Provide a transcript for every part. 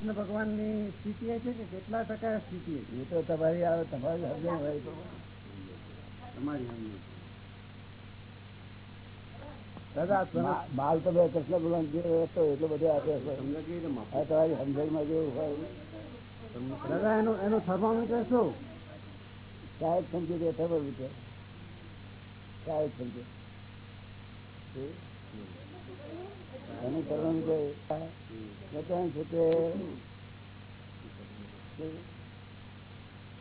કૃષ્ણ ભગવાનની સ્થિતિ છે કે કેટલા ટકા સ્થિતિ એ તો તમારી આવે તમારી સમજણ હોય તો તમારી સમજ દાદા માલ તમે કૃષ્ણ ભગવાન જે હતો એટલો બધો આપે છે. સમજા કેવી રીતે માપો? આ તમારી સમજણમાં જેવું હોય. દાદા એનું એનું થર્મોમીટર શું? સાહેબ સમજી છે સાહેબ સમજે એનું કરવાનું બધાને છે કે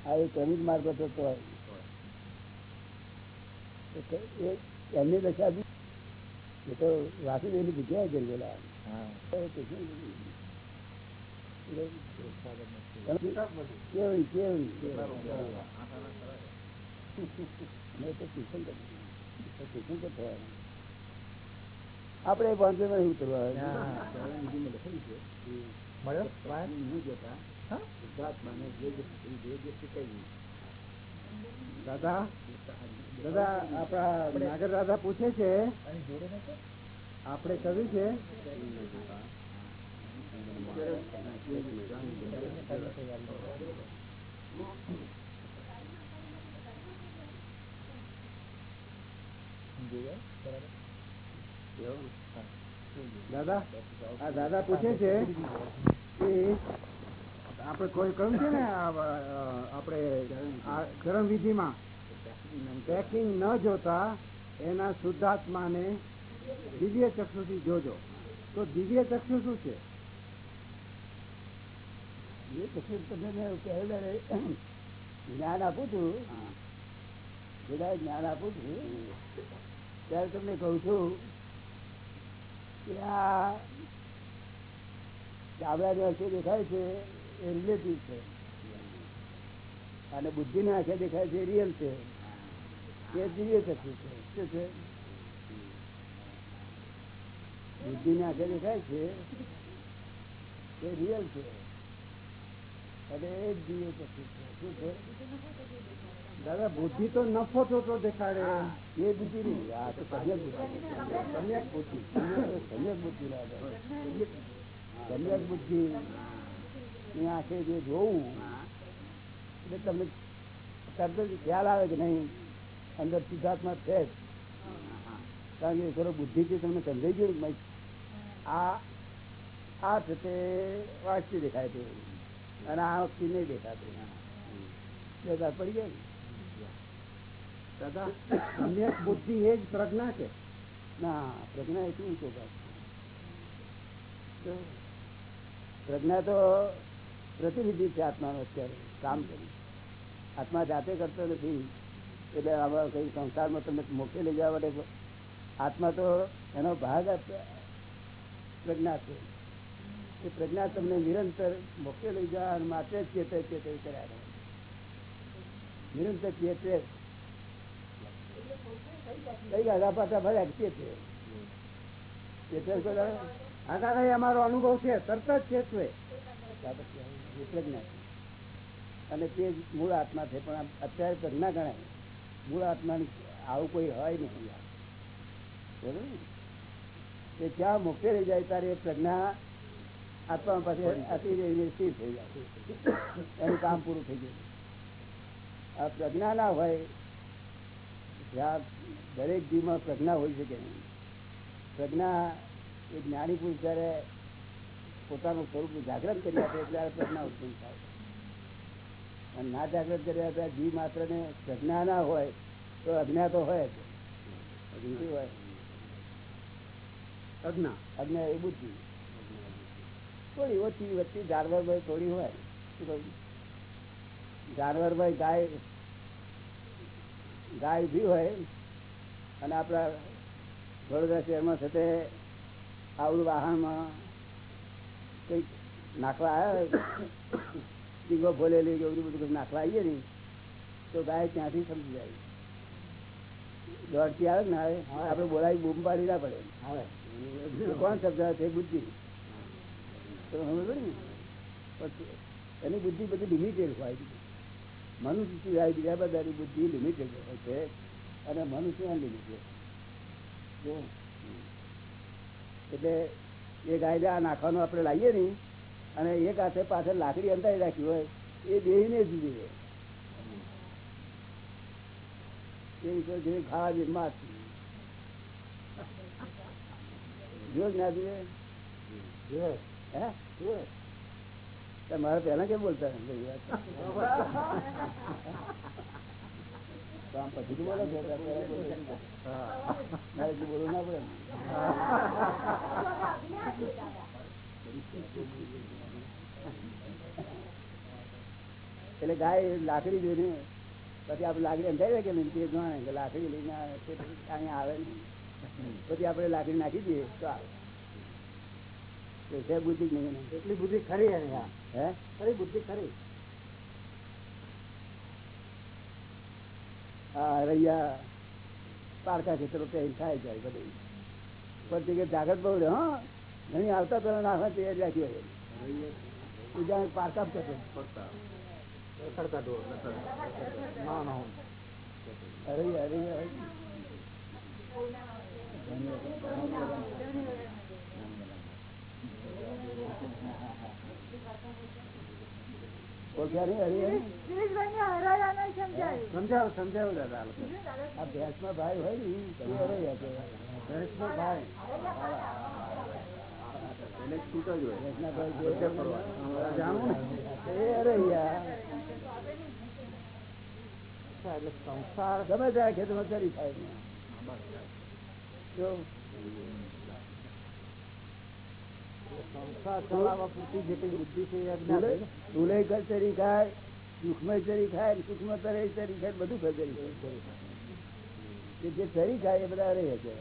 આ એક અમિત માર્ગ થતો હોય. એમની દશા એ તો વાસુદેવની જગ્યાએ ગયેલા. કેવી કેવડી મેં તો ટ્યુશન કર્યું. ટ્યુશન તો આપણે વાંધો નહીં ઉતરવા દાદા દાદા આપડા નાગર દાદા પૂછે છે આપણે કહ્યું છે? દાદા? આ દાદા પૂછે છે કે આપણે કોઈ કહ્યું છે ને આપણે આ વિધિમાં? પેકિંગ ન જોતા એના શુદ્ધાત્માને દિવ્ય ચક્ષુથી જોજો. તો દિવ્ય ચક્ષુ શું છે? તમને મેં જ્ઞાન આપું છું. બધા જ્ઞાન આપું છું. ત્યારે તમને કહું છું આ ચાવડાની આંખે દેખાય છે એ રિલેટિવ છે. અને બુદ્ધિની આંખે દેખાય છે રિયલ છે. એ દિવ્ય ચક્ષુ છે. શું છે? બુદ્ધિની આંખે દેખાય છે એ રિયલ છે. અને એ જ દિવ્ય ચક્ષુ છે. શું છે? દાદા બુદ્ધિ તો નફો થતો દેખાડે. એ બુદ્ધિ નહીં. આ તો સમ્યક બુદ્ધિ. સમ્યક બુદ્ધિ. સમ્યક બુદ્ધિ સમ્યક બુદ્ધિ. આંખે જે જોવું એટલે તમને તરત જ ખ્યાલ આવે કે નહીં? અંદર સિદ્ધાર્થમાં છે જ. કારણ કે ખરો બુદ્ધિથી તમને સમજાઈ ગયું આ આ થતે વાંચતી દેખાય છે. અને આ વખતે નહીં દેખાતું. પડી ગયા ને? દાદા બુદ્ધિ એ જ પ્રજ્ઞા છે ના, પ્રજ્ઞા એટલું ઊંચો ભાગ પ્રજ્ઞા તો પ્રતિનિધિ છે આત્માનો અત્યારે, કામ કરી. આત્મા જાતે કરતો નથી, એટલે આવા કઈ સંસારમાં તમે મોકલી લઈ જવા માટે આત્મા તો એનો ભાગ પ્રજ્ઞા છે. એ પ્રજ્ઞા તમને નિરંતર મોકલી લઈ જવા માટે ચેતે ચેતે કર્યા કરે. નિરંતર ચેતે કઈ ગાધા પાછા કે ચેતે ચેતે આ એ અમારો અનુભવ છે તરત જ પ્રજ્ઞા છે. અને તે મૂળ આત્મા છે પણ અત્યારે પ્રજ્ઞા ગણાય મૂળ આત્માની આવું કોઈ હોય નથી આ. બરોબર? તે જ્યાં મુક્તિ રહી જાય ત્યારે એ પ્રજ્ઞા આત્મા પાસે અતિ રહીને સ્થિર થઈ જાય એનું કામ પૂરું થઈ જાય આ પ્રજ્ઞા ના હોય જ્યાં દરેક જીવમાં પ્રજ્ઞા હોઈ શકે નહીં? પ્રજ્ઞા એ જ્ઞાની પુરુષ જયારે પોતાનું સ્વરૂપ જાગૃત કરી આપે ત્યારે પ્રજ્ઞા ઉત્પન્ન થાય અને ના જાગૃત કરી આપે જીવ માત્ર ને પ્રજ્ઞા ના હોય તો અજ્ઞા તો હોય જ. હોય. પ્રજ્ઞા અજ્ઞા એ બુદ્ધિ. થોડી ઓછી વચ્ચે જાનવર ભાઈ થોડી હોય. જાનવર ભાઈ ગાય ગાય ઊભી હોય અને આપણા વડોદરા શહેરમાં સાથે આવડું વાહનમાં કંઈક નાખવા આવ્યા ટીંગો ફોલેલી કે એવું બધું નાખવા આવીએ ને તો ગાય ત્યાંથી સમજી જાય. દોડતી આવે ને આવે આપણે બોલાવી બૂમ પાડી ના પડે. હવે કોણ શબ્દ છે? બુદ્ધિ. તો સમજ ને? પછી એની બુદ્ધિ બધી લિમિટેડ હોય. મનુષ્ય સિવાય બીજા બધાની બુદ્ધિ લિમિટેડ હોય છે અને મનુષ્ય અનલિમિટેડ જો એટલે એ ગાયડા નાખવાનું આપણે લાવીએ નહીં અને એક હાથે પાછળ લાકડી અંધારી રાખી હોય એ બેહીને જુએ એવી કોઈ જેવી ખાવા જો જ જુએ જુએ, હે. તો પેલા કેમ બોલતા. મારે એટલે ગાય લાકડી જોઈને પછી આપડે લાકડી અંધારી કે ને તે જાણે લાકડી લઈને અહીંયા આવે નહીં પછી આપણે લાકડી નાખી દઈએ તો આવે. છે બુદ્ધિ જ નહીં એને. એટલી બુદ્ધિ ખરી એની હા. હે ખરી બુદ્ધિ ખરી હા રૈયા પારકા ખેતરો પહેરી થાય જાય બધું પછી કે જાગૃત બહુ રહે હા ઘણી આવતા પેલા નાખવા તૈયાર રાખી હોય બીજા પારકા જ કરતો રખડતા ઢોર, રખડતા. ના, ના. અરે અરે અરે. ઓળખ્યા નહીં હરી હરી? સમજાવો સમજાવો દાદા આ લોકો. આ ભાઈ હોય ને તે હરૈયા. ભાઈ. સંસાર ગમે ત્યાં ખેતરમાં ચરી થાય જો સંસાર ચલાવવા પૂરતી જેટલી બુદ્ધિ છે એ અજ્ઞાન છે ને? ધૂલે ચરી ખાય સૂક્ષ્મ ચરી ખાય સૂક્ષ્મ તરે ચરી ખાય બધું ચરી ખાય કે જે ચરી ખાય એ બધા રહે છે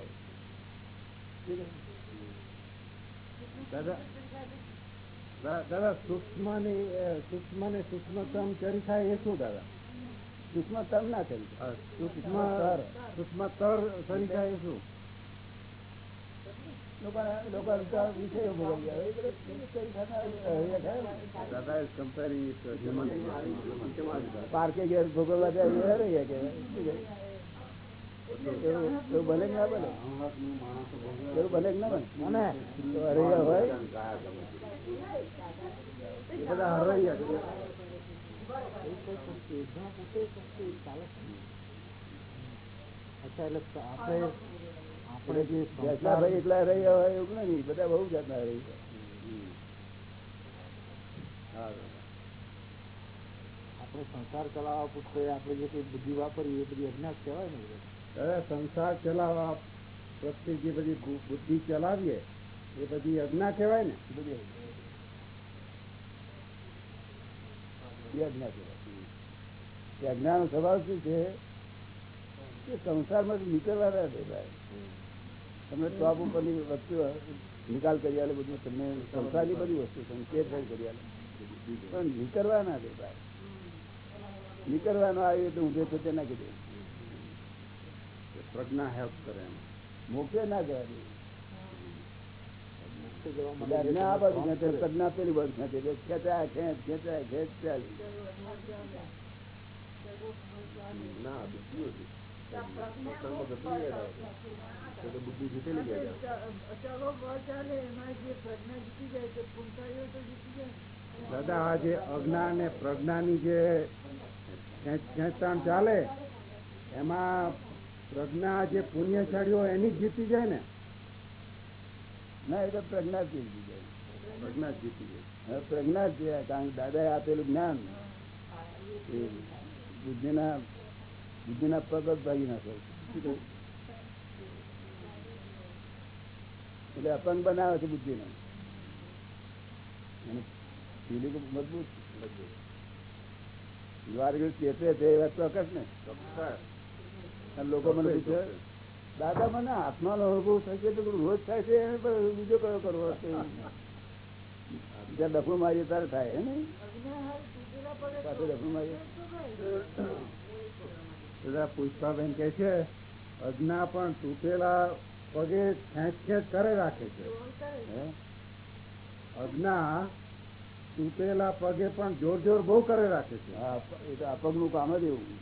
દાદા દા- દાદા સૂક્ષ્મ ને સૂક્ષ્મ ને સૂક્ષ્મતમ ચરી થાય એ શું દાદા સૂક્ષ્મ તમ ના ચરી આ સૂક્ષ્મ તર. સૂક્ષ્મતર ચરી થાય એ શું લોકો લોકો વિષયો ભોગવી ગયા એ બધા ચરી ખાતા હરૈયા ખાય ને. દાદા ઇઝ કમ્પેરિંગ પાર્કે ઘેર ભોગવવા જાય? એવું એવું કે ના બને એવું બને ના બને હરૈયા હોય બધા હરૈયા અચ્છા એટલે આપણે આપણે જે ભાઈ રહી હોય એવું નહીં બધા બહુ જાતના રહી આપણે સંસાર ચલાવવા પૂછતો આપણે જે કઈ બુદ્ધિ વાપરીએ એ બધી અજ્ઞાત કહેવાય ને સંસાર ચલાવવા પ્રત્યે જે બધી બુદ્ધિ ચલાવીએ એ બધી અજ્ઞા કહેવાય ને? બધી એ અજ્ઞા કહેવાય. એ અજ્ઞાનો સ્વભાવ શું છે? કે સંસારમાંથી નીકળવાના છે ભાઈ. તમને ટોપ ઉપરની વસ્તુ નિકાલ કરી આલે બધું તમને સંસારની બધી વસ્તુ સંકેત કરી આલે પણ નીકળવાના છે ભાઈ. નીકળવાનો આવ્યો તો ઊંધે થતે ના કીધું. પ્રજ્ઞા હેલ્પ કરે એમ. મોક્ષે ના જવા દે આ બાજુ ખેંચે, પ્રજ્ઞા પેલી બાજુ ખેંચે. ખેંચાય, ખેંચ, ખેંચાય, ખેંચ ચાલી. ના બુદ્ધિ બુદ્ધિ જીતેલી દાદા આ જે અજ્ઞાન ને પ્રજ્ઞાની જે ખેંચ- ખેંચતાણ ચાલે એમાં પ્રજ્ઞા જે પુણ્યશાળી હોય એની જ જીતી જાય ને? ના એ તો પ્રજ્ઞા જીતી જાય. પ્રજ્ઞા જીતી જાય. પ્રજ્ઞા જ કારણ કે દાદાએ આપેલું જ્ઞાન. એ બુદ્ધિના બુદ્ધિના પગ ભાગી નાખે એટલે અપંગ બનાવે છે બુદ્ધિ અને પેલી તો મજબૂત છે ચોક્કસ ને? અને લોકો મને પૂછે દાદા મને હાથમાં અનુભવ થાય છે તો રોજ થાય છે? એને બીજો કયો કરવો છે જ્યાં ડફલું મારીએ ત્યારે થાય હે ને પાછું મારીએ. દાદા પુષ્પાબેન કે છે અજ્ઞા પણ તૂટેલા પગે ખેંચ ખેંચ કરે રાખે છે. અજ્ઞા તૂટેલા પગે પણ જોર જોર બહુ કરે રાખે છે. હા એ તો કામ જ એવું.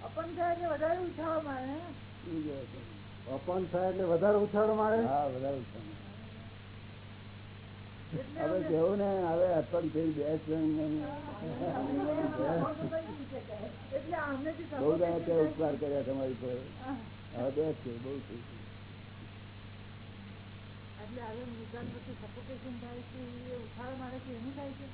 અપન થાય એટલે વધારે ઉછાળો મારે? અપન થાય એટલે વધારે ઉછાળ મારે? હા વધારે ઉત્સાહ. હવે કેવું ને? હવે અર્પણ થઈ બેસ એટલે અમને જે બહુ દાડા ઉપકાર કર્યા તમારી પર. હવે બેસ છે બહુ થઈ એટલે હવે નિકાલ પછી suffocation થાય છે બહુ મારે છે? એટલે થાય છે.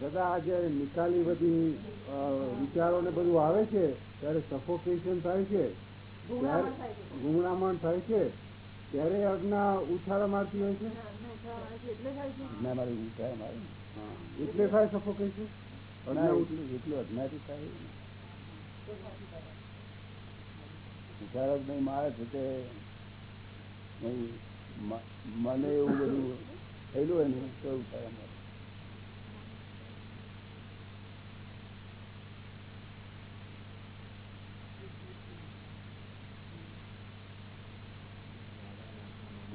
દાદા આ જયારે નિકાલી બધી વિચારો ને બધું આવે છે ત્યારે સફોકેશન થાય છે ત્યારે ગુંગળામણ થાય છે ત્યારે અજ્ઞા ઉછાળા મારતી હોય છે? ઉછાળો એટલે થાય સફોકેશન એટલું અજ્ઞાથી થાય વિચારક નહીં મારે છે તે. મને એવું બધું થયેલું હોય ને તો એવું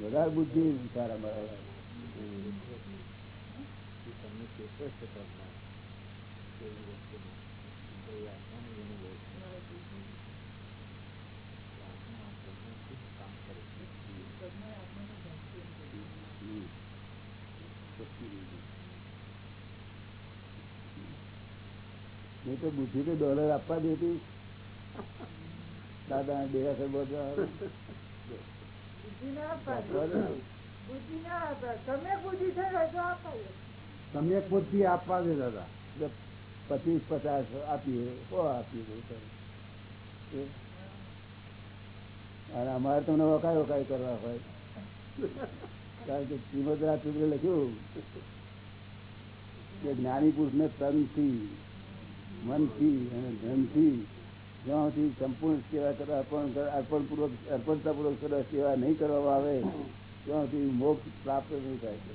વધારે બુદ્ધિ વિચાર મારા હમ. તો બુદ્ધિ તો ડોલર આપવા દેતી દાદા બે બધા ના ના સમ્યક બુદ્ધિ આપવા દે દાદા પચીસ પચાસ આપીએ આપીએ. અને અમારે તમને વકાય વકાય કરવા હોય. કારણ કે શ્રીમદ રાજચંદ્ર લખ્યું કે જ્ઞાની થી અને જન અને ધનથી જ્યાંથી સંપૂર્ણ સેવા કરવા અર્પણ અર્પણપૂર્વક અર્પણતાપૂર્વક કરવા સેવા નહીં કરવામાં આવે, ત્યાંથી મોક્ષ પ્રાપ્ત નહીં થાય. છે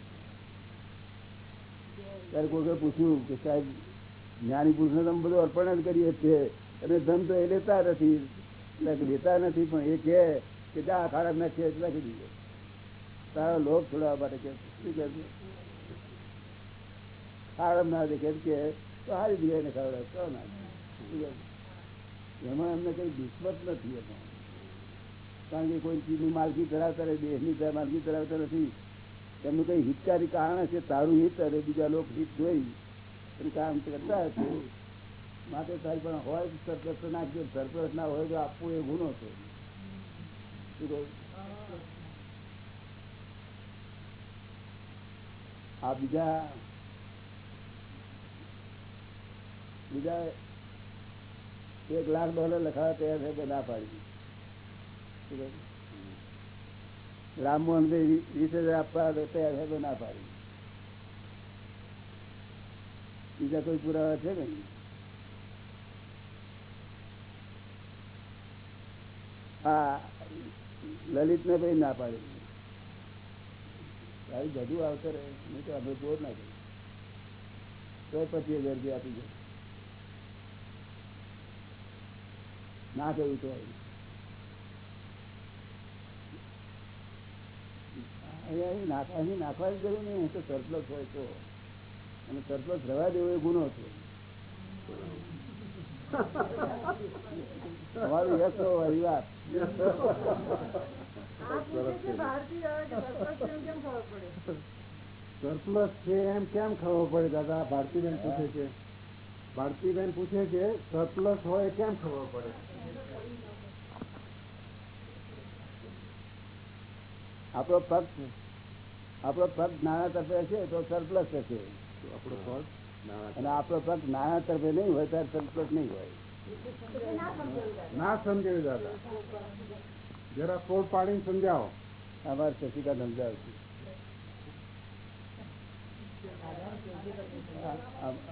ત્યારે કોઈ પૂછ્યું કે સાહેબ, જ્ઞાની પુરુષને તમે બધું અર્પણ જ કરીએ છીએ, અને ધન તો એ લેતા નથી, એટલે લેતા નથી, પણ એ કહે કે જા ખરાબ નાખીએ એટલે લખી દીધો તારા લોક છોડાવવા માટે કે શું કહે છે? ખરાબ ના દેખે કે તો સારી ખવડાવે તો ના? એમાં એમને કઈ દુશ્મત નથી એમાં. કારણ કે કોઈ ચીજની માલકી ધરાવતા દેશની માલકી ધરાવતા નથી. એમનું કઈ હિતકારી કારણ છે તારું હિત અને બીજા લોકો હિત જોઈ. એનું કામ કરતા હશે. માટે સાહેબ, પણ હોય તો નાખજો. સરપ્લસ ના હોય તો આપવું એ ગુનો છે. આ બીજા બીજા એક લાખ ડોલર લખાવા તૈયાર છે ના પાડી? રામમોહન ભાઈ વીસ હજાર આપવા તૈયાર છે તો ના પાડી બીજા કોઈ પુરાવા છે ને હા લલિત ને ભાઈ ના પાડી તારી બધું આવશે નહીં તો અમે બોર ના કરી તો પચીસ હજાર રૂપિયા આપી જાય ના કહ્યું તો અહીંયા અહીં નાખ- અહીં નાખવાની જરૂર નહીં તો સરપ્લસ હોય તો. અને સરપ્લસ રવા દેવો એ ગુનો છે. તમારું યશ પડે? સરપ્લસ છે એમ કેમ ખબર પડે દાદા? ભારતીબેન પૂછે છે. ભારતીબેન પૂછે છે સરપ્લસ હોય કેમ ખબર પડે? આપણો પગ આપણો પગ નાના તરફે હશે તો સરપ્લસ થશે. આપણો પગ અને આપણો પગ નાણા તરફે નહીં હોય ત્યારે સરપ્લસ નહીં હોય. ના સમજાવી દાદા. જરા કોડ પાડીને સમજાવો. અમારે શશિકા સમજાવશે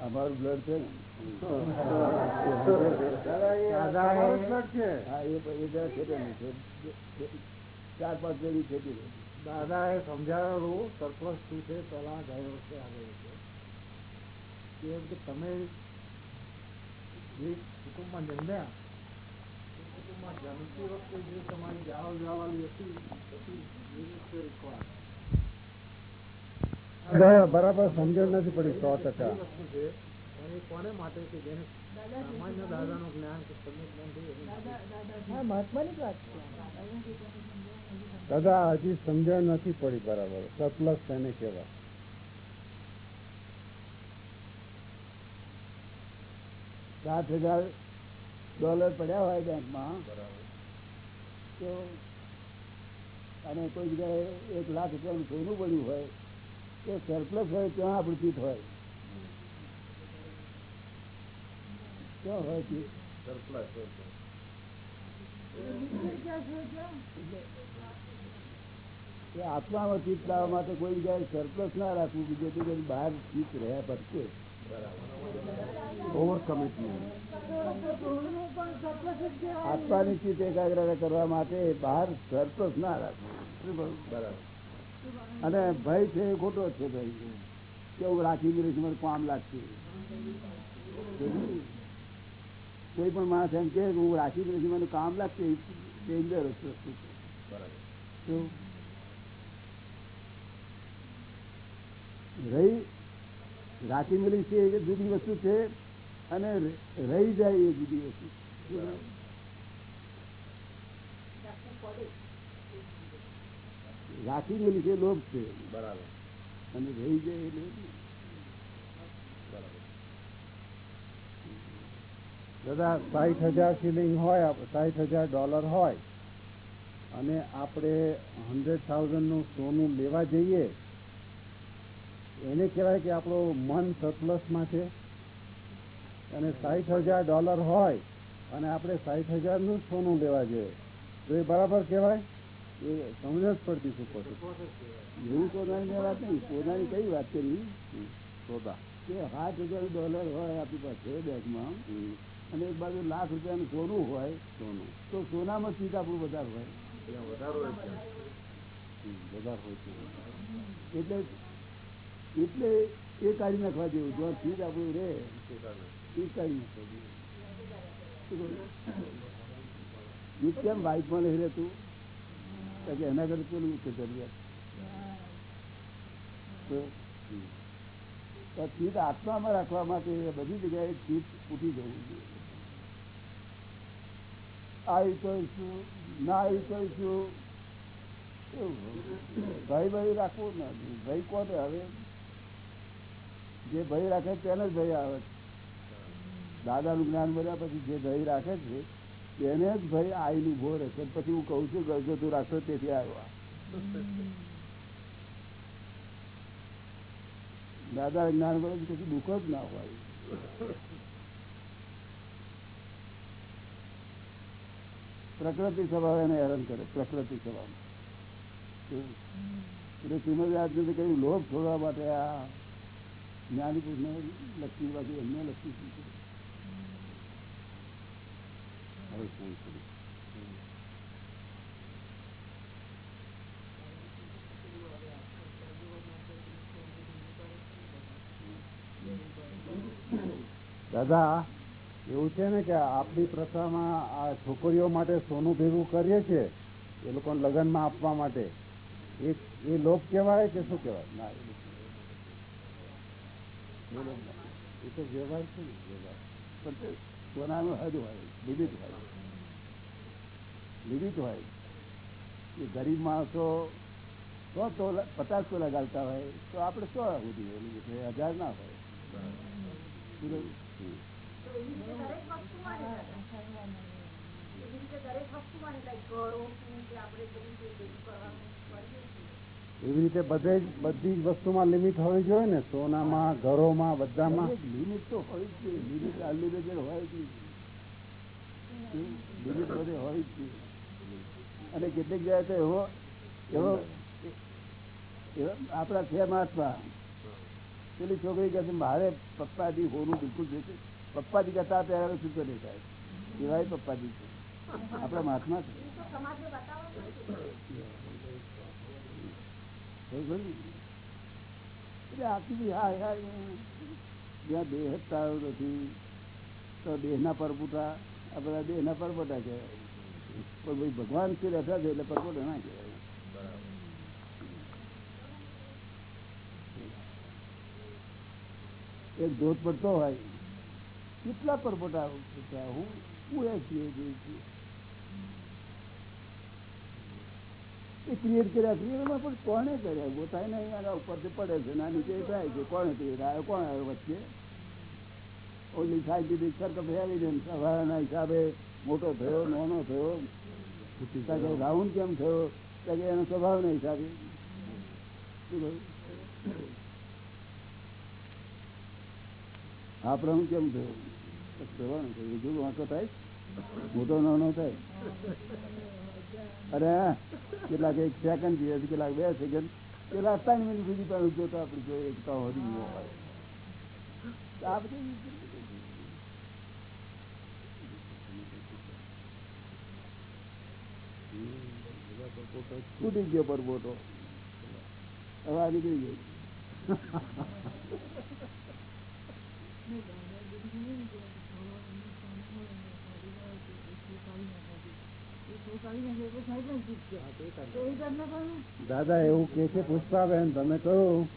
અમારું બ્લડ છે ને. ચાર પાંચ પેઢી ખેતી દાદા એ સમજાવેલું સરપ્લસ શું છે પેલા ગયા વર્ષે આવેલું છે. કેમ કે તમે જે કુટુંબમાં જન્મ્યા કુટુંબમાં જમતી વખતે જે તમારી જાવ જવાલી હતી બરાબર સમજણ નથી પડી સો ટકા. દાદા દાદા દાદા મહત્વની જ વાત છે? દાદા જે તમે સમજાવો દાદા હજી સમજણ નથી પડી બરાબર. સરપ્લસ તેને કહેવાય. સાત હજાર ડોલર પડ્યા હોય બેંકમાં. તો અને કોઈ જગ્યાએ એક લાખ રૂપિયાનું સોનું પડ્યું હોય તો સરપ્લસ હોય ત્યાં આપણું ચીટ હોય. ક્યાં હોય સરપ્લસ એ આત્મામાં ચિત્ત લાવવા માટે કોઈ જગ્યાએ સરપ્લસ ના રાખવું કે જેથી બહાર ચિત્ત રહ્યા પડશે. ઓવર કમિટમેન્ટ આત્માની ચિત્ત એકાગ્રતા કરવા માટે બહાર સરપ્લસ ના રાખવું. બરાબર અને ભય છે એ ખોટો જ છે ભાઈ કેવું રાખી ગયું મને કામ લાગશે. કોઈ પણ માણસ એમ કે હું રાખી ગયું મને કામ લાગશે ડેન્જરસ વસ્તુ છે શું? રહી રાખી મળી છે એ જુદી વસ્તુ છે અને રહી જાય એ જુદી વસ્તુ? રાખી મળી છે લોભ છે અને રહી જાય એ નહીં. દાદા સાઠ હજાર સિલિંગ હોય સાઠ હજાર ડોલર હોય અને આપણે હંડ્રેડ થાઉઝન્ડનું સોનું લેવા જઈએ એને કહેવાય કે આપણો મન સરપ્લસમાં છે. અને સાઠ હજાર ડોલર હોય અને આપણે સાઠ હજારનું સોનું લેવા જોઈએ. તો એ બરાબર કહેવાય? એ સમજ જ પડતી શું પડતી એવું સોનાની વાત નહીં. સોનાની કઈ વાત કરી કે સાત હજાર ડોલર હોય આપણી પાસે બેંકમાં અને એક બાજુ લાખ રૂપિયાનું સોનું હોય સોનું. તો સોનામાં ચીજ આપણું વધારે હોય. વધારે વધારે હોય છે એટલે એટલે એ કાઢી નાખવા જેવું જો ચીજ આપણું રે એ કાઢી નાખવા? ચીજ કેમ વાઇફમાં એના કરતા પેલું જરૂરિયાત તો આત્મામાં રાખવા માટે બધી જગ્યાએ ચિત્ત ઉઠી જવું જોઈએ. આવી ના આવી એવું. ભાઈ ભય રાખવું ના ભાઈ કોને હવે જે ભય રાખે તેને જ ભય આવે છે. દાદાનું જ્ઞાન મળ્યા પછી જે ભય રાખે છે, તેને જ ભય આઈનું ઊભો રહે પછી હું કહું છું ગરજો તું રાખશો, તેથી આવ્યા દાદા જ્ઞાન મળે પછી દુઃખ જ ના હોય. પ્રકૃતિ સ્વભાવ એને હેરાન કરે, પ્રકૃતિ સ્વભાવ. એટલે શ્રીમદ આજને કહ્યું, લોભ છોડવા માટે આ જ્ઞાની પુરુષને લખી બાજુ એમને લખી? દાદા, એવું છે ને કે આપણી પ્રથામાં આ છોકરીઓ માટે સોનું ભેગું કરીએ છીએ, એ લોકોને લગ્નમાં આપવા માટે. એ લોભ કહેવાય કે શું કહેવાય? ના એ તો વ્યવહાર છે ને, વ્યવહાર પણ સોનાનો હદ હોય લિમિટ હોય લિમિટ હોય એ ગરીબ માણસો સો તોલા, પચાસ તોલા ગાલતા હોય, તો આપણે સો સુધી. હજાર ના હોય શું કહ્યું? હમ. એવી રીતે બધે બધી જ વસ્તુમાં લિમિટ હોવી જોઈએ ને, સોનામાં, ઘરોમાં, બધામાં. લિમિટ તો હોય જ લિમિટ અનલિમિટેડ હોય જ લિમિટ બધે હોય જ અને કેટલીક જગ્યાએ તો એવો એવો આપણા છે મહાત્મા. પેલી છોકરી કહે છે, મારે પપ્પાજી હોનું બિલકુલ જોઈશે પપ્પાજી કહેતા ત્યારે શું કરે સાહેબ? એવાય પપ્પાજી છે. આપણા મહાત્મા છે? એટલે આખી હા હા જ્યાં દેહ જ તારો નથી તો દેહના પરપુટા આ બધા દેહના પરપોટા કહેવાય પણ ભાઈ ભગવાન શ્રી રહેતા છે એટલે પરપોટા ના કહેવાય એક ધોધ પડતો હોય કેટલા પરપોટા ઉઠ્યા. હું હું એ છીએ જે છીએ. એ ક્રિએટ કર્યા ક્રિએટમાં પણ કોણે કર્યા? ગોતાય ને આના ઉપરથી પડે છે. ના નીચે થાય છે. કોણે ક્રિએટ આવ્યો કોણ આવ્યો વચ્ચે? ઓલી સાયન્ટિફિક સર્કમ એવિડન્સ સવારના હિસાબે મોટો થયો, નાનો થયો. રાઉન્ડ કેમ થયો? કે એનો સ્વભાવના હિસાબે? આ પ્રમ કેમ થયો? સ્વભાવના થયો બીજું વાંચો થાય? મોટો, નાનો થાય? અરે, કેટલાક એક સેકન્ડ જોઈએ કેટલાક બે સેકન્ડ કેટલાક ત્રણ મિનિટ સુધી પણ જોતો આપણે જોઈએ એક તો હોરી ગયો હોય. આ બધું ફૂટી ગયો પરબોટો હવા નીકળી ગઈ દાદા એવું કે છે પુષ્પાબેન તમે કહું.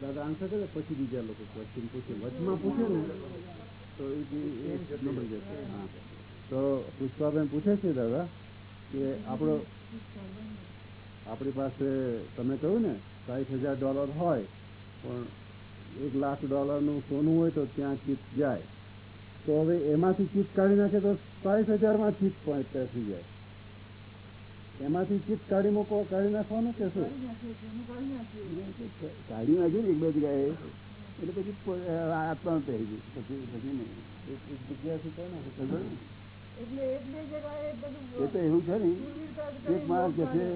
દાદા આન્સર કરે પછી બીજા લોકો ક્વેશ્ચન પૂછે. વચમાં પૂછે ને તો એ બની જશે. હા. તો પુષ્પાબેન પૂછે છે દાદા કે આપણો આપણી પાસે તમે કહ્યું ને સાઠ હજાર ડોલર હોય પણ એક લાખ ડોલરનું સોનું હોય તો ત્યાં ચીપ જાય. તો હવે એમાંથી ચીપ કાઢી નાખે તો સાઠ હજારમાં ચિત પણ પેસી જાય. એમાંથી ચિત કાઢી મૂકો કાઢી નાખવાનું કે શું? કાઢી નાખ્યું ને એક બે જગ્યાએ. એટલે પછી આત્મા પહેરી ગઈ પછી પછી નહીં. એક એક જગ્યાથી કહે ને? ને? એ તો એવું છે ને. એક માણસ કે છે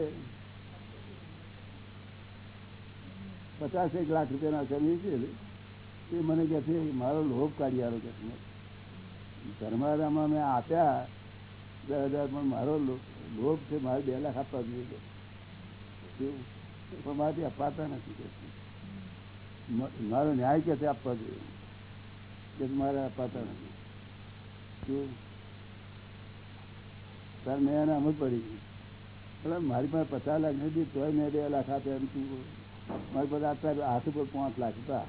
પચાસ એક લાખ રૂપિયાના કમી છે એ મને કહે છે મારો લોભ કાઢી આવ્યો કે છે. ધર્મારામાં મેં આપ્યા. દસ હજાર પણ મારો લોભ છે, મારે બે લાખ આપવા જોઈએ પણ મારાથી અપાતા નથી મારો ન્યાય કે છે આપવા જોઈએ? મારે અપાતા નથી? શું? તાર મેં એને અમુક પડી ગઈ. પણ મારી પાસે પચાસ લાખ નથી, તોય મેં બે લાખ આપ્યા એમ તું મારી પાસે આપતા હાથ ઉપર પાંચ લાખ હતા.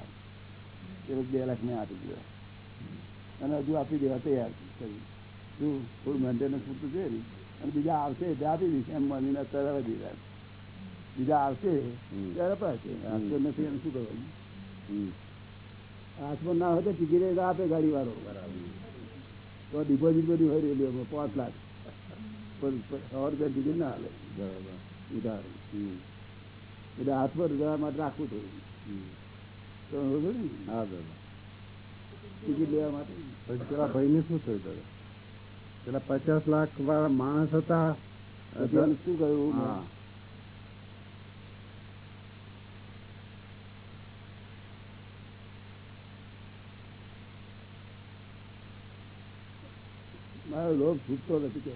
એ બે લાખ મેં આપી દીધા. અને હજુ આપી દેવા તૈયાર કરી. શું થોડું મેન્ટેનન્સ પૂરતું છે ને અને બીજા આવશે તે આપી દઈશ એમ માનીને અત્યારે દીધા બીજા આવશે ત્યારે અપાશે. આવશે નથી એને શું કરવાનું. હાથમાં ના હોય તો ટિકિટ આપે ગાડી વાળો તો ડિપોઝિટ બધી હોય રેલવેમાં પાંચ લાખ. પણ સો રૂપિયા ટિકિટ ના હાલે. બરાબર. ઉદાહરણ. એટલે હાથ પર જવા માટે રાખવું થોડું. તો? હા દાદા ટિકિટ લેવા માટે. શું થયું દાદા પેલા પચાસ લાખ વાળા માણસ હતા. શું કહ્યું મારો? લોક છૂટતો નથી કે.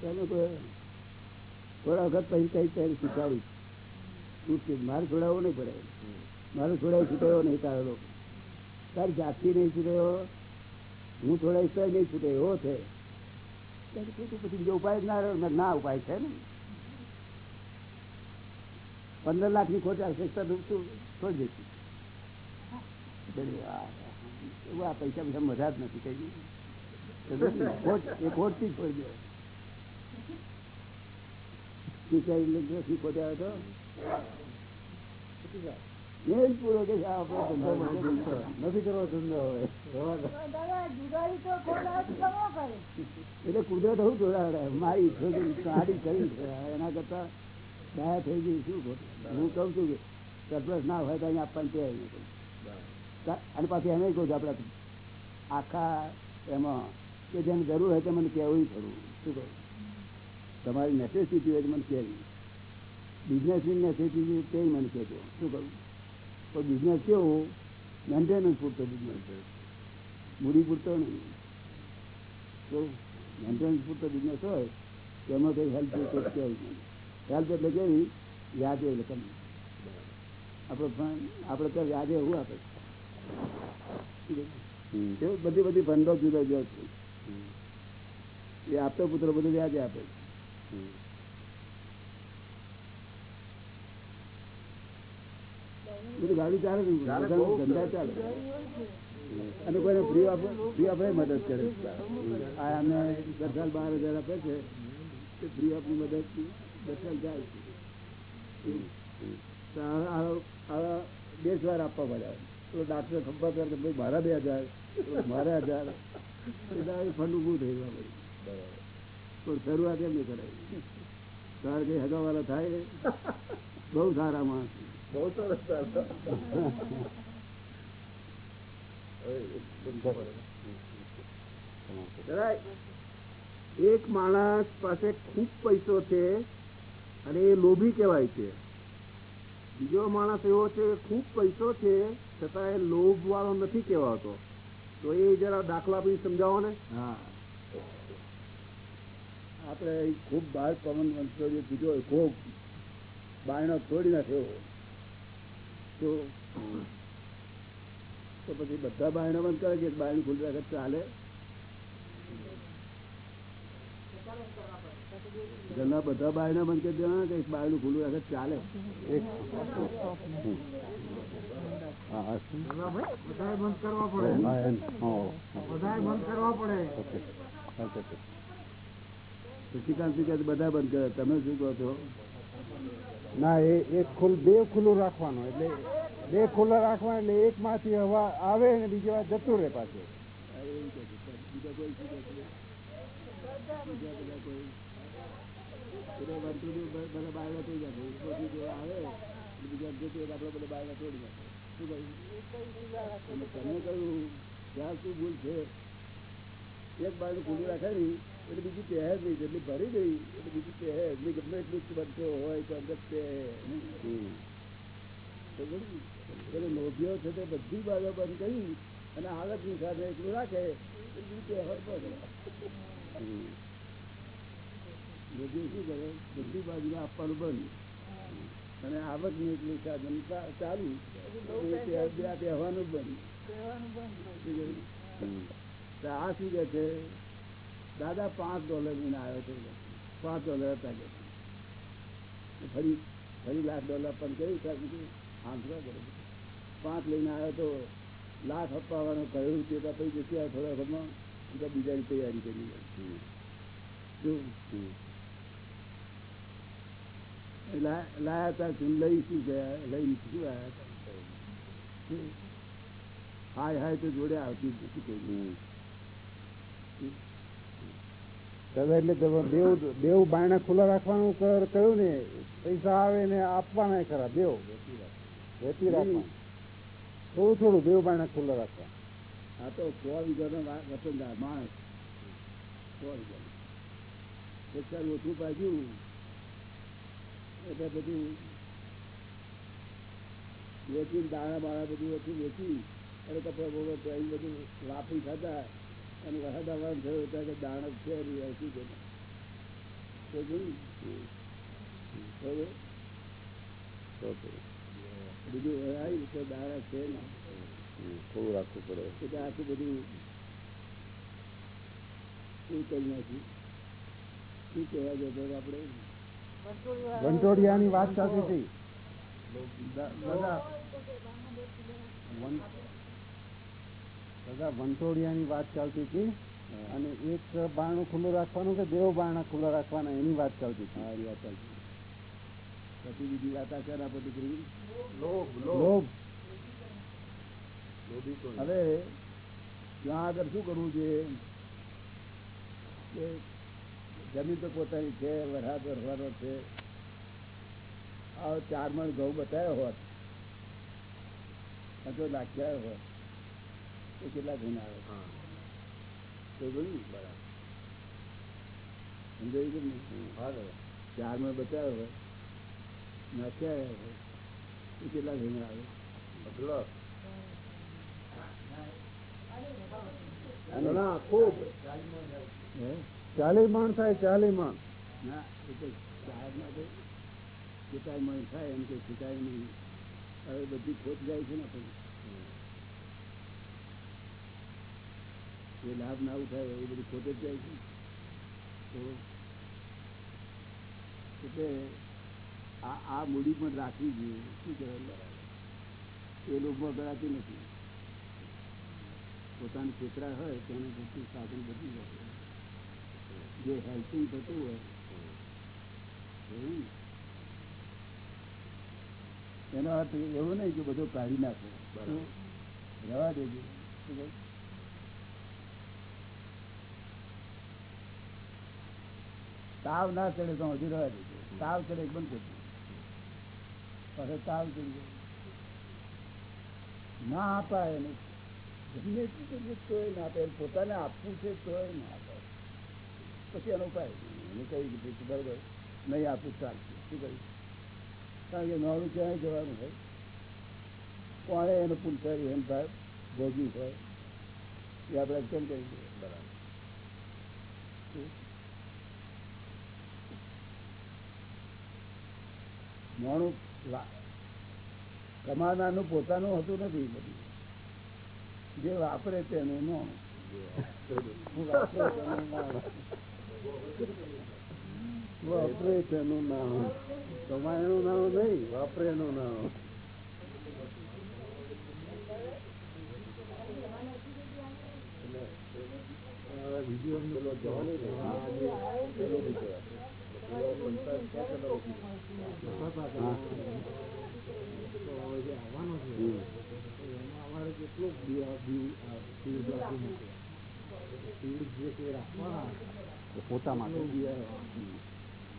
ચાલો થોડા વખત પછી કઈ ત્યારે શીખવાડીશ મારે છોડાવવો નહીં પડે મારે થોડા છૂટાયો નહીં તારો લોક જાતથી નહીં છૂટાયો. હું થોડા તો નહીં છૂટે એવો છે. પછી ઉપાય ના ના ઉપાય છે ને. પંદર છોડી દઈશું આ પૈસા પૈસા મજા જ નથી ખોટ, એ ખોટથી છોડી દે ખોટે તો? નથી કરવો ધંધો હવે. એટલે કુદરત હું જોડાડે મારી ઈચ્છો સારી કરી છે. એના કરતા દયા થઈ ગઈ શું હું કહું છું કે સરપ્લસ ના હોય તો અહીંયા આપવાનું તૈયાર નથી અને પાછી એમ કહું છું આપડે આખા એમાં કે જેને જરૂર હોય તે મને કહેવું ખરું શું કહું? તમારી નેસેસિટી હોય તો મને કહેવી. બિઝનેસની નેસેસિટી તે મને કહેજો. શું કહું? તો બિઝનેસ કેવું? મેન્ટેનન્સ પૂરતો બિઝનેસ મૂડી પૂરતો નહીં. તો મેન્ટેનન્સ પૂરતો બિઝનેસ હોય તો એમાં કંઈ હેલ્પ જોઈતો નહીં. હેલ્પ એટલે કેવી? એટલે તમે આપણે પણ આપણે ત્યાં વ્યાજે એવું આપે. છે બધી બધી ભંડો જુદા જુદા છે. એ આપતો પુત્ર બધું વ્યાજે આપે. હમ. બધું ગાડી ચાલે ધંધા ચાલે. અને કોઈને ફ્રી ફ્રી ઓફ મદદ કરે. આ અમે દસ સાલ બાર હજાર આપે છે. તે ફ્રી આપની મદદથી દસ દર્શન જાય છે. બે વાર આપવા પડ્યા તો ડાક્ટર ખબર કરે ભાઈ મારા બે હજાર મારા હજાર. ફંડ ઊભું થઈ ગયું બધું પણ શરૂઆત એમની કરાવી. કારણ કઈ હગાવાલા થાય. બહુ સારા માણસ એક માણસ પાસે ખૂબ પૈસો છે અને એ લોભી કહેવાય છે. બીજો માણસ એવો છે, ખૂબ પૈસો છે, છતાં એ લોભ વાળો નથી કહેવાતો. તો એ જરા દાખલા બી સમજાવો ને. હા. આપણે ખૂબ બહાર કોમન જે કીધો ખૂબ બાયણો તોડી નાખ્યો. તો તો પછી બધા બાયણો બંધ કરે કે બાયણ ખુલ્લી રાખે ચાલે. ઘરના બધા બાયણા બંધ કરી દેવાના કે એક બાયણું ખુલ્લું રાખે ચાલે. બંધ કરવા પડે. બધાએ બંધ કરવા પડે. શશિકાંત બધા બંધ કરે. તમે શું કહો છો? ના, એ એક ખુલ બે ખુલ્લું રાખવાનું એટલે બે ખુલ્લા રાખવા એટલે એક માંથી હવા આવે ને બીજી વાર જતું રહે પાછું. તમે કહ્યું જ્યાં શું ભૂલ છે એક બાજુ ખુલ્લું રાખે નહીં એટલે બીજી પહેર નહીં જેટલી ભરી ગઈ એટલે બીજી પહેર નહીં ગમે એટલું બનતો હોય તો અંદર પહેર તો લોભીઓ છે તે બધી બાજુ બંધ કરી અને આવકની સાથે એટલું રાખે બીજું તહેવાર પડે લોભીઓ શું કરે? બધી બાજુ આપવાનું બંધ. અને આવકનું એટલું સાધન ચાલુ. તહેવાનું બંધ. આ શું કે છે? દાદા પાંચ ડોલર લઈને આવ્યો છે. પાંચ ડોલર હતા કે. ફરી ફરી લાખ ડોલર પણ કર્યું સાહેબ આંધ્ર પાંચ લઈને આવ્યો તો લાખ અપાવવાનું કહ્યું તે પછી જશે આ થોડા ઘરમાં. તો બીજાની તૈયારી કરી લાયા હતા શું લઈ શું ગયા? લઈને શું આવ્યા હતા? હાય હાય તો જોડે આવતી જ નથી કોઈ. એટલે તમે દેવ બેવ બાયણા ખુલ્લા રાખવાનું કહ્યું ને પૈસા આવે ને આપવાના ખરા દેવ વેચી રાખવા થોડું થોડું દેવ બાયણા ખુલ્લા રાખવા આ તો સો વીઘાનો વતનદાર માણસ. સો વીઘાનો એક ઓછું પાજ્યું એટલે બધું વેચી દાણા બાણા બધું ઓછું વેચી અને કપડા બપડા પહેરી બધું લાફી ખાતા અને વરસાદ આવવાનું થયું ત્યાં કે દાણક છે શું? બીજું હવે આવી તો દાણા છે ને. થોડું રાખવું પડે. એટલે આખું બધું શું કરી નાખ્યું? શું કહેવા જતો આપણે? વંટોડિયાની વાત ચાલતી હતી. દા- દાદા દાદા વાત ચાલતી હતી અને એક બારણું ખુલ્લું રાખવાનું કે દેવ બારણા ખુલ્લા રાખવાના એની વાત ચાલતી હતી. સારી વાત ચાલતી પછી બીજી વાત આ કરા પછી કરી લોભ. હવે ત્યાં આગળ શું કરવું જોઈએ કે જમીન તો પોતાની છે વરસાદ વરસાદનો છે. આ ચાર મણ ઘઉં બતાવ્યો હોત તો નાખ્યા હોત. તો કેટલા થઈને આવે? બરાબર. ચારમાં બતાવ્યો નાખ્યા કેટલા થઈને આવે? ચાલી માણ થાય ચાલી માણ. ના એ તો ચારના તો કેટલાય મણ થાય એમ કે શીખાય નહીં. હવે બધી ખોટ જાય છે ને પછી એ લાભ ના ઉઠાય એ બધું ખોટ જાય છે. તો એટલે આ આ મૂડી પણ રાખવી જોઈએ. શું કહેવાય? એ લોભમાં કરાતી નથી. પોતાનું ક્ષેત્ર હોય તેને બધું સાધન બદલી જાય જે હેલ્પિંગ થતું હોય? એનો અર્થ એવો નહીં કે બધો કાઢી નાખો. બરાબર. રવા દેજો શું કહ્યું? તાવ ના ચડે તો હજુ રવા દીધું તાવ ચડે એકદમ કરજો પછી તાવ ચડી જાય ના અપાય એને ગમે તોય ના આપે પોતાને આપવું છે તોય ના આપે પછી એનો ઉપાય એને કહી દીધું કે બરોબર. નહીં આપું ચાલશે. શું કહ્યું? કારણ કે નોરું ક્યાંય જવાનું હોય? કોણે એનું પૂછાયું? એમ ભાઈ ભોગ્યું હોય. એ આપણે કેમ કહી દઈએ બરાબર. વા- કમાનારનું પોતાનું હતું નથી બધું. જે વાપરે તેનું મોણું વાપરે તેનું નાણું. કમાયનું નાણું. નહીં વાપરે એનું નાણું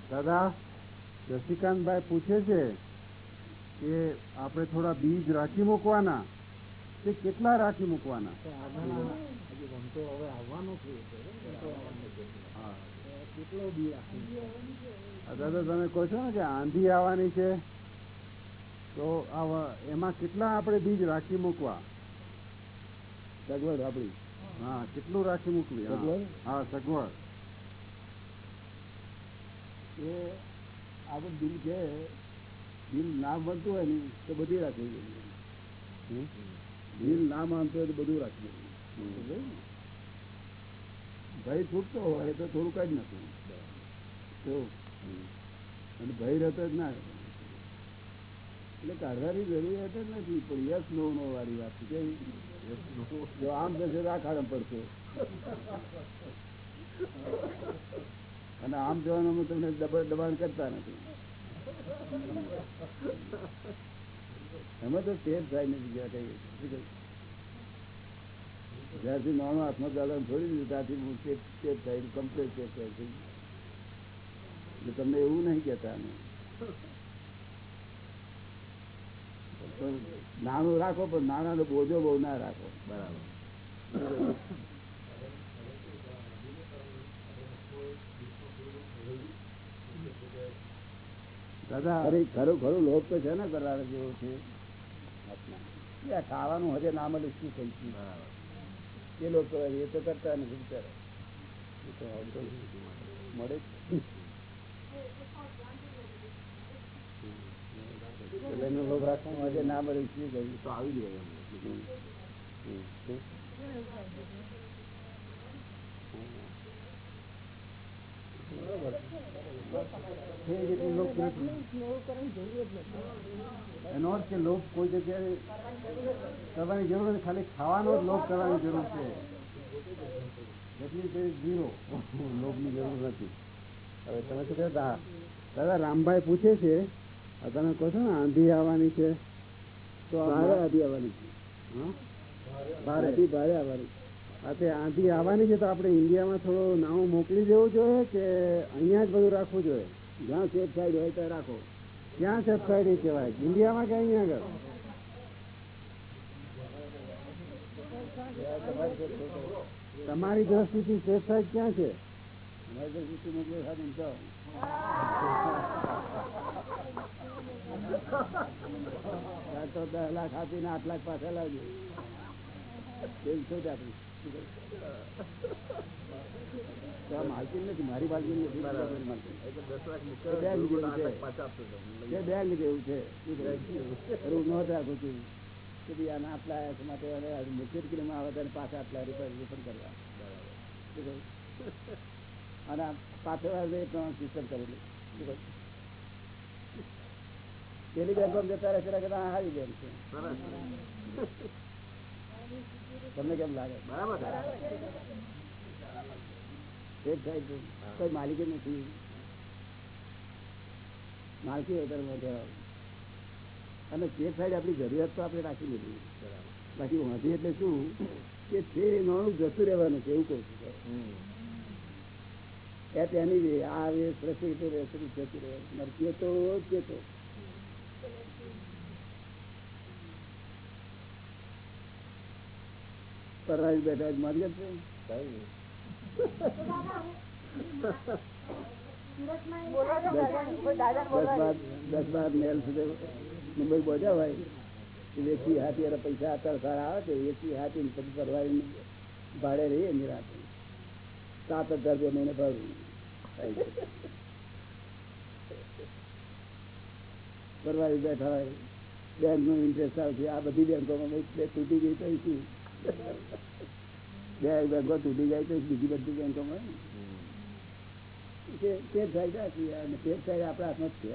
દાદા રસિકાંતભાઈ પૂછે છે કે આપણે થોડા બીજ રાખી મૂકવાના તે કેટલા રાખી મૂકવાના હા. દાદા તમે કહો છો ને કે આંધી આવવાની છે તો આવા એમાં કેટલા આપણે બીજ રાખી મૂકવા? સગવડ આપણી. હા કેટલું રાખી મૂકવી? હા. સગવડ? હા સગવડ. એ આપણું બિલ છે બિલ ના બનતું હોય ને તો બધી રાખવી જોઈએ. બિલ ના માનતું હોય તો બધું રાખવું જોઈએ. ભય છૂટતો હોય તો થોડું જ નથી. અને ભય રહેતો જ ના એટલે કાઢવાની જરૂરિયાત જ નથી. પણ યસ નો નો વાળી વાત છે. જો આમ થશે તો કારણ પડશે. અને આમ જવાનું તમને દબાણ કરતા નથી. એમાં તો તેજ થાય નથી શું કહ્યું? જ્યારથી નાનો હાથમાં દાદા છોડી દીધું ત્યાંથી હું થાય કમ્પ્લીટ સ્ટેજ થાય છે. એટલે તમને એવું નહીં કહેતા નાનું રાખો પણ નાનાનો બોજો બહુ ના રાખો. બરાબર. દાદા અરે ખરું ખરું લોભ તો છે ને કરાર જેવો છે. ખાવાનું હજે ના મળે શું થઈ ગયું? એ લોક એ તો કરતા નથી બિચારા. એ તો મળે એનો લોભ રાખવાનો હજે ના મળે શું કહ્યું તો આવી જાય એમ હમ. હમ. છે જેટલું લોભ કરે છે. એનો અર્થ કે લોભ કોઈ જગ્યાએ કરવાની જરૂર નથી. ખાલી ખાવાનો જ લોભ કરવાની જરૂર છે. એટલી તે ઝીરો લોભની જરૂર નથી. હવે તમે શું કહેતા? દાદા રામભાઈ પૂછે છે તમે કહો છો ને આંધી આવવાની છે. તો ભારે આંધી આવવાની છે? ભારે. ભારે આવવાની હા આંધી આવવાની છે તો આપણે ઇન્ડિયામાં થોડું નાવું મોકલી દેવું જોઈએ કે અહીંયા જ બધું રાખવું જોઈએ? જ્યાં સેફ સાઈડ હોય ત્યાં રાખો. ક્યાં સેફ સાઈડ કહેવાય? ઇન્ડિયામાં કે અહીંયા આગળ? તમારી દ્રષ્ટિથી સેફ સાઈડ ક્યાં છે? તો દસ લાખ આપીને આઠ લાખ પાછા લાવજો. એવું શું જ આપણી તો આ માલકી નથી મારી માલકી નથી બીજાની માલકી. એ બેન જેવું છે. એ બેન જેવું છે. એવું નોંધ રાખું છું. કે ભાઈ આના આટલા માટે મુખ્ય કિલોમાં આવે ત્યારે પાછા આટલા રૂપિયા રિફંડ કરવા. અને પાછળ પ્રમાણે સિસ્ટમ કરેલી પેલી બેંક જતા રહેશે આ હારી બેંક છે. તમને કેમ લાગે? બરાબર કોઈ માલિકી નથી. માલકી અને તે સાઈડ આપણી જરૂરિયાત તો આપણે રાખી લીધી. બાકી વાંધી એટલે શું? કે તે નાણું જતું રહેવાનું છે એવું કહું છું. એ તેની આ વે રસોઈ તો રસોઈ જતું રહેવાનું મારે ચેતો ચેતો પરવાજ બેઠા જ મારી છે બોલો છો દાદા કોઈ દાદા દસ બોલાવે બાર દસ બાર મેલ સુધી મુંબઈ પહોંચ્યા હોય તો વેચી હાથી અને પૈસા અત્યારે સારા આવે છે વેચી હાથી ને પછી પરવારી ભાડે રહીએ નિરાતે સાત હજાર રૂપિયા મહિને ભાડું પરવારી બેઠા હોય બેંક નો ઇન્ટરેસ્ટ આવશે આ બધી બેંકોમાં બે તૂટી ગઈ તો શું બે બેંકો તૂટી જાય તો બીજી બધી સાઈડ રાખી અને તે સાઈડ આપણા હાથમાં છે.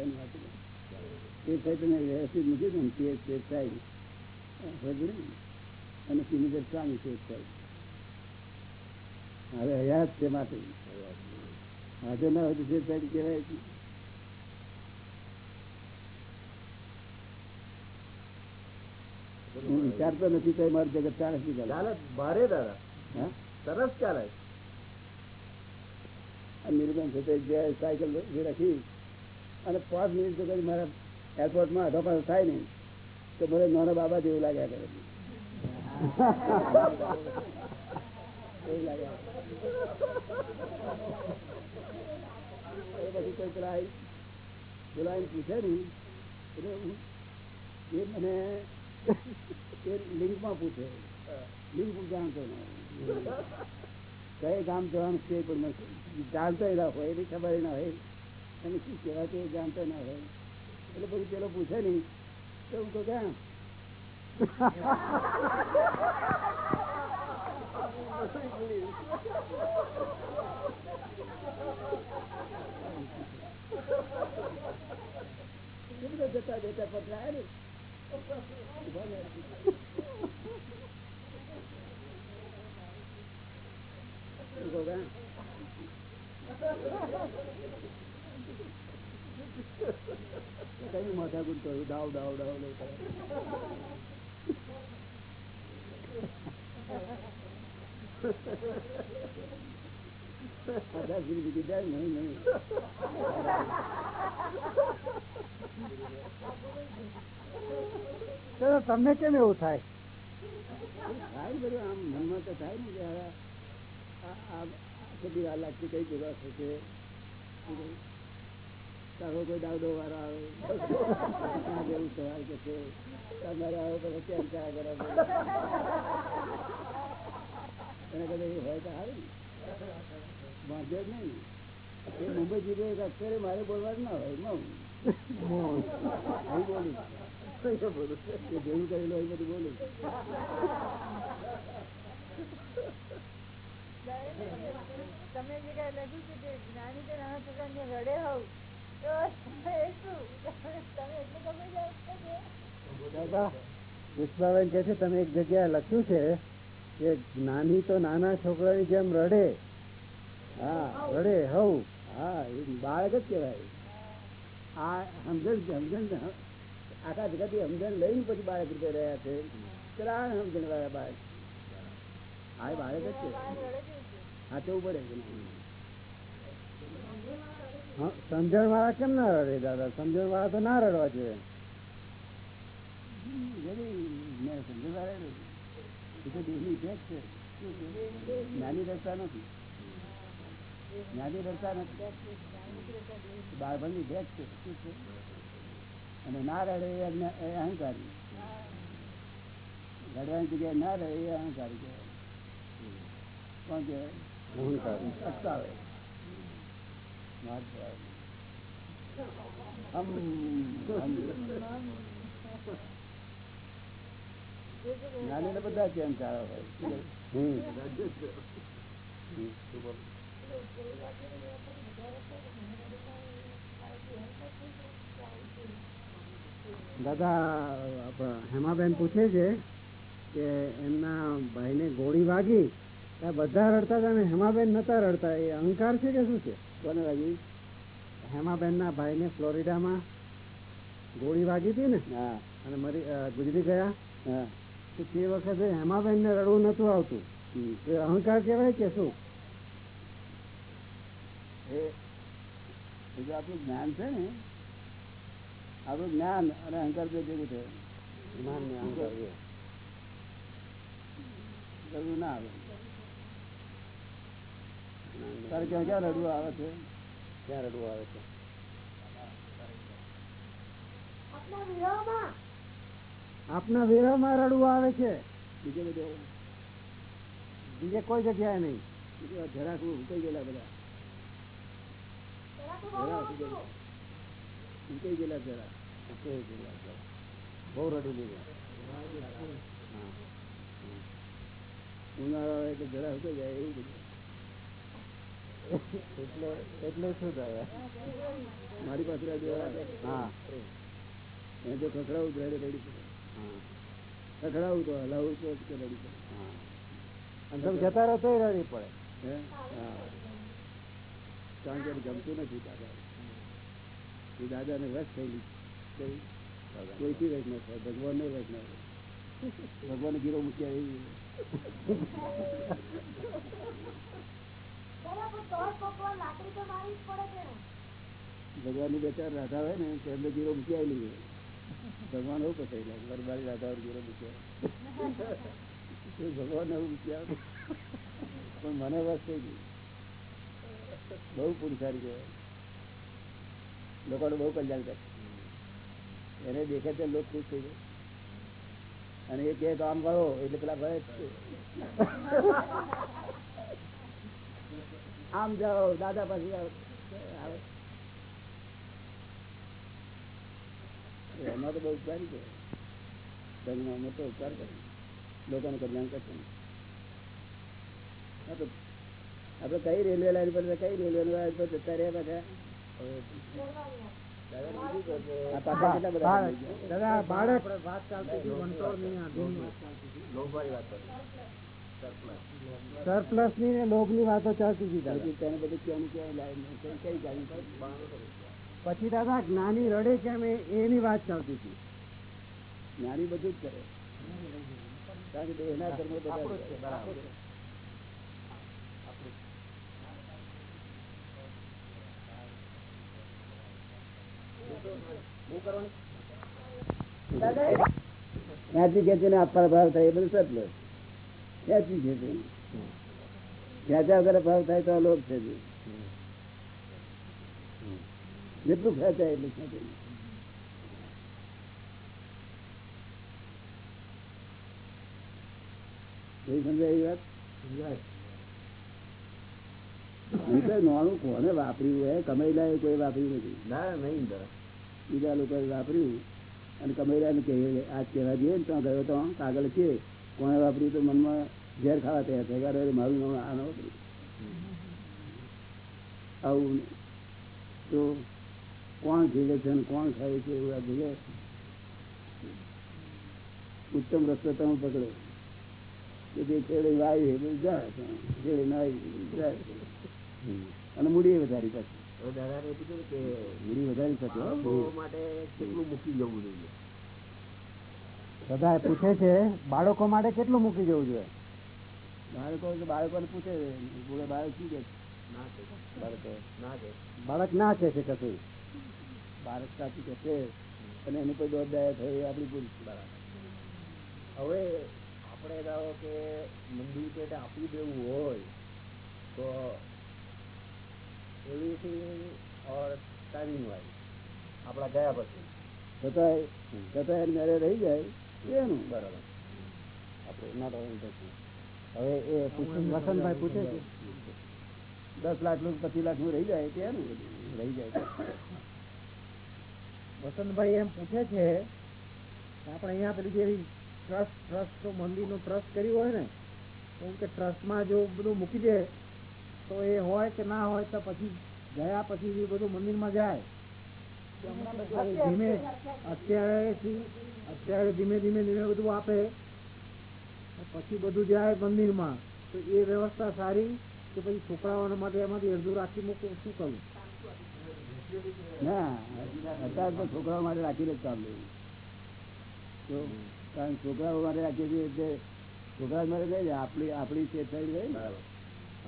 તે સાઈડ તમે વ્યવસ્થિત મૂકી ને, તે સાઈડ અને સિમિટર સામી તે સાઈડ હવે હયાત છે માટે હાજર ના હોય તો તે સાઈડ કહેવાય છે. હું વિચારતો નથી તો મારું જગત ચાલે ચાલે. ભારે દાદા. સરસ ચાલે છે. તે જે સાયકલ જે રાખી અને પાંચ મિનિટ કદી મારા એરપોર્ટમાં અઢો પાછો થાય નહીં. તો મને નાના બાબા જેવું લાગ્યા કરે એવું લાગ્યા એ પછી કોઈ પેલા બોલાવીને પૂછે ને એટલે એ મને એ લિંકમાં પૂછે. લિંક જાણતો કઈ ગામ જવાનું છે પણ જાણતો ના હોય, એની ખબર ના હોય. અને શું કહેવાય તે જાણતો ના હોય. એટલે પછી પેલો પૂછે નહીં. તો હું તો ક્યાં બધા જતા જતા પતરાય કઈ માથા ગુણ કરું ડાવ ડાવ ડાવ. પચાસ બીજી જાય નહીં નહીં દાદા તમને કેમ એવું થાય? થાય બધું આમ મનમાં તો થાય ને કે આ- આ કેટલી વાર લાગતી કઈ જગા થશે? તારો કોઈ દાવડો વાળો આવે? ત્યાં જેવું સવાલ કે છે. તમારે આવે તો કેમ ચા કરો એને કદાચ એ હોય તો સારું ને. વાંધો જ નહીં. એ મુંબઈ જીવે એક અત્યારે મારે બોલવાનું ના હોય મઉં બોલું? તમે જે કઈ લખ્યું છે કે છે તમે એક જગ્યાએ લખ્યું છે કે નાની તો નાના છોકરાની જેમ રડે. હા, રડે હવ હા, એ બાળક જ કહેવાય. આ સમજણ સમજણ આખા જગતથી સમજણ લઈને પછી બાળક રૂપે રહ્યા છે. ત્રણ સમજણ વાળા બાળક. હા બાળક જ છે. હા પડે છે. સમજણ વાળા કેમ ના રડે દાદા? સમજણ વાળા તો ના રડવા જોઈએ. સમજણ વાળા. એ તો દેહની છે. નાની રસ્તા નથી. જ્ઞાની રસ્તા નથી. બાળપણની ભેટ છે શું છે. અને ના રડે એ અહંકારી. રડવાની જગ્યાએ ના રહે એ અહંકારી કહેવાય. કોણ કહેવાય? હમ, હમ. બધા ચેન ચાળો હોય શું કહે? હમ દાદા હેમાબેન પૂછે છે કે એમના ભાઈને ગોળી વાગી બધા રડતા હતા ને હેમાબેન નતા રડતા. એ અહંકાર છે કે શું છે? કોને વાગી? હેમાબેનના ભાઈને ફ્લોરિડામાં ગોળી વાગી હતી ને? હા. અને મરી ગુજરી ગયા. હા. તો તે વખતે હેમાબેનને રડવું નતું આવતું. એ અહંકાર કહેવાય કે શું? એ એ આપણું જ્ઞાન છે ને. આપણું જ્ઞાન અને અહંકાર બે ભેગું થયું. જ્ઞાન ને અહંકાર રડવું ના આવે. તારે ક્યાં ક્યાં રડવું આવે છે? ક્યાં રડવું આવે છે? આપના વેરામાં આપના રડવું આવે છે. બીજે બધે બીજે કોઈ જગ્યાએ નહીં. બીજું જરાક ઉકાઈ ગયેલા બધા. જરાક ઉકાઈ ગયેલા. જરા. બહુ રડી લીધું ઉનાળો આવે એટલે જરા ઉકાઈ જાય એવું બધું એટલે એટલે શું થાય મારી પાસે હા એ જો ખખડાવું તો રડી શકે હા ખખડાવું તો હલાવું તો રડી શકે હા અને જતા રહો તો રડી પડે હે હા કારણ કે ગમતું નથી દાદા એ દાદાને વશ થયેલી. કોઈથી વશ ન થાય, ભગવાનને વશ ના થાય. ભગવાન ગીરો મૂક્યા એવી નહીં? ભગવાનની બે ચાર રાધા હોય ને, તો એમને ગીરો મૂકી આવેલી ભગવાન એવું પતાવી ગરબારી રાધા ગીરો મૂક્યા ભગવાન એવું મૂકી આવે. પણ મને વાત થઈ ગઈ. બહુ પુરુષારી કહેવાય. લોકોને બહુ કલ્યાણ કરે. એને દેખે છે, લોક ખુશ થઈ જાય. અને એ કે આમ કરો, એટલે પેલા ભય આમ જાઓ, દાદા પાસે આવે. એમાં તો બહુ ઉપકારી છે. ધર્મમાં મોટો ઉપકાર કરે. લોકોનું કલ્યાણ કરશે. હા તો, આપણે કઈ રેલવે લાઈન પર, કઈ રેલવે લાઈન પર જતા રહ્યા બધા? દાદા બાળક વાત ચાલતી. સરપ્લસની ને લોભની વાતો ચાલતી હતી પછી દાદા જ્ઞાની રડે કેમ એની વાત ચાલતી હતી. જ્ઞાની બધું જ કરે. કારણ કે એના કર્મો બધા જ કરે. ક્યાંથી ખેંચીને આપવાનો ભાવ થાય એ બધું સતલો ક્યાંથી ખેંચે ખેંચ્યા વગર ભાવ થાય તો આ છે જેટલું ખેંચાય એટલું ખેંચે એ વાત? અહીં તો નાનું કોને વાપર્યું હે? લાય કોઈ વાપર્યું નથી. ના, નહીં બીજા લોકોએ વાપર્યું. અને કમેરાને કહે આ કહેવા જઈએ ને ત્યાં ગયો તો કાગળ છે? કોણે વાપર્યું તો મનમાં ઝેર ખાવા તૈયાર થયા? અરે મારું નામ આ ન વાપર્યું. આવું તો કોણ જીવે છે અને કોણ ખાય છે એવું આ ભેગે ઉત્તમ રસ્તો તમે પકડો. કે જે છેડે વાય એ બધું જાય છેડે ના જાય અને મૂડી વધારી પાછી. દાદા ને કીધું કે મૂડી વધારી શકે માટે કેટલું મૂકી જવું જોઈએ? દાદા પૂછે છે બાળકો માટે કેટલું મૂકી જવું જોઈએ? બાળકો બાળકો ને પૂછે બાળક શું કે બાળક ના કે. છે કશું. બાળક સાચું કે છે? અને એની કોઈ દોડ દયા થઈ આપણી પૂરી છે. હવે આપણે ધારો કે મંદિર પેટે આપી દેવું હોય તો આપણા ગયા પછી. છતાંય છતાંય મેરે રહી જાય એનું. બરાબર. આપણે ના હવે એ વસંતભાઈ પૂછે છે. દસ લાખનું પચીસ લાખનું રહી જાય તેનું રહી જાય. વસંતભાઈ એમ પૂછે છે કે આપણે અહીંયા પેલી જે ટ્રસ્ટ ટ્રસ્ટ મંદિરનું ટ્રસ્ટ કર્યું હોય ને તો કે ટ્રસ્ટમાં જો બધું મૂકી દે તો એ હોય કે ના હોય તો પછી ગયા પછી એ બધું મંદિરમાં જાય. ધીમે અત્યારે અત્યારે ધીમે ધીમે ધીમે બધું આપે. પછી બધું જાય મંદિરમાં. તો એ વ્યવસ્થા સારી કે પછી છોકરાઓ માટે એમાંથી અડધું રાખી મૂકવું શું કરવું ના અત્યારે તો છોકરાઓ માટે રાખીને જ કામ લેવું કારણ છોકરાઓ માટે રાખીએ છીએ એટલે છોકરા માટે રહે આપણી આપણી થઈ ગઈ ને.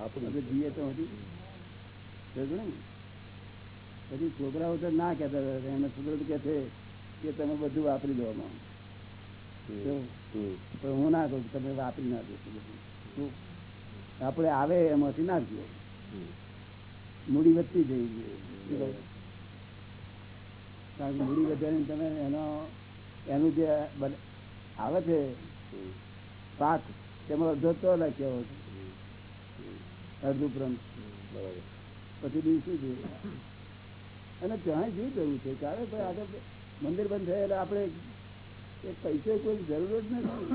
આપણે જીએ તો હતી પછી છોકરાઓ તો ના કહેતા હતા. એના છોકરો તો છે કે તમે બધું વાપરી દો આમાં. પણ હું ના કહું કે તમે વાપરી ના દો આપણે આવે એમાંથી ના જો મૂડી વધતી જઈ ગઈ. કારણ કે મૂડી વધારીને તમે એનો એનું જે આવે છે પાક તેમાં અડધો તો નાખ્યો હોય. અડધું પ્રંત પછી બીજું શું જોઈએ? અને ત્યાં શું જવું છે ચાલે ભાઈ આગળ મંદિર બંધ થાય એટલે આપણે એ પૈસે કોઈ જરૂર જ નથી.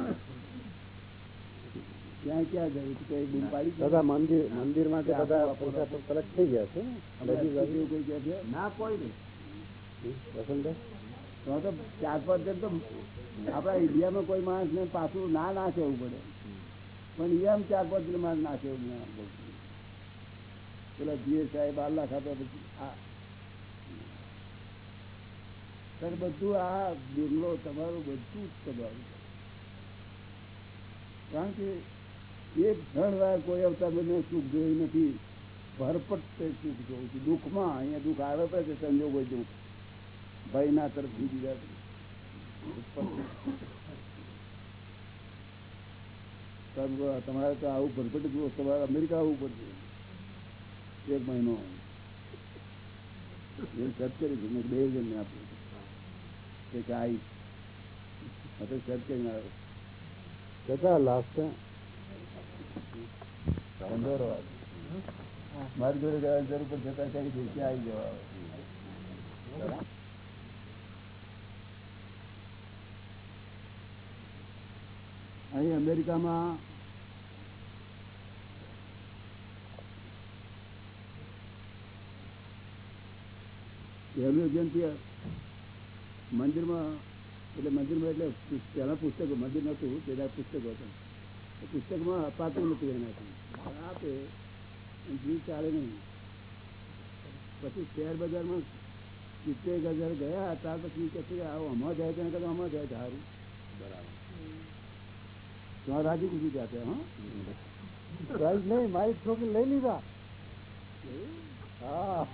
ત્યાં ક્યાં જવું છે? કોઈ બૂમ પાડી બધા મંદિર મંદિર માટે બધા પૈસા તો કલેક્ટ થઈ ગયા છે? કોઈ કહે છે? ના કોઈ નહીં. વસંતભાઈ તો તો ચાર પાંચ જણ તો આપણા ઇન્ડિયામાં કોઈ માણસ ને પાછું ના ના કહેવું પડે. પણ એમ ચાર પાંચ જણ માણસ ના કહેવું ના. પેલા જીએ સાહેબ બાર લાખ પછી આ. બધું આ બિરલો તમારું, બધું તમારું. કારણ કે એક ધણ વાર કોઈ અવતાર મને સુખ જોયું નથી, ભરપટ સુખ જોયું છું. દુઃખમાં અહીંયા દુઃખ આવે તો છે સંજોગો દુઃખ ભાઈના તરફથી બીજા. તમારે તો આવું ભરપટ તમારે અમેરિકા આવવું પડશે. એક મહિનો એમ સર્ચ કરી મેં બે જણને આપ્યું. કે કે આવીશ આ સર્ચ કરીને આવ્યો. કેટલા લાસ્ટ મારી જોડે જવાની જરૂર પર જતા આવી જવા અહીં અમેરિકામાં પહેલું મંદિરમાં એટલે મંદિરમાં એટલે પુસ્ત- પુસ્તકો મંદિર નહોતું પેલા પુસ્તકો હતા. પુસ્તકમાં અપાતું નતું એનાથી આપે જીવ ચાલે નહીં. પછી શેર બજારમાં સિત્તેર હજાર ગયા ત્યાર પછી કે છે કે આવો આમાં જાય તેના કરતા આમાં જાય સારું બરાબર. તમારે રાજી ખુશી જાતે હા? નહીં મારી છોકરી લઈ લીધા. હા.